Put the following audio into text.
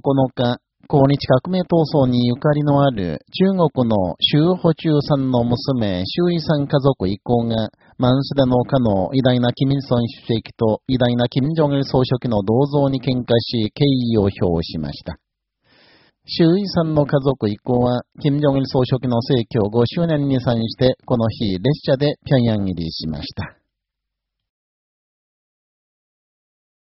日、抗日革命闘争にゆかりのある中国の周保中さんの娘、周囲さん家族一行が、マンスダの家の偉大なキムソン主席と偉大なキム・ジョン総書記の銅像に喧嘩し、敬意を表しました。周囲さんの家族一行は、キム・ジョン総書記の逝去5周年に際して、この日列車で平壌入りしました。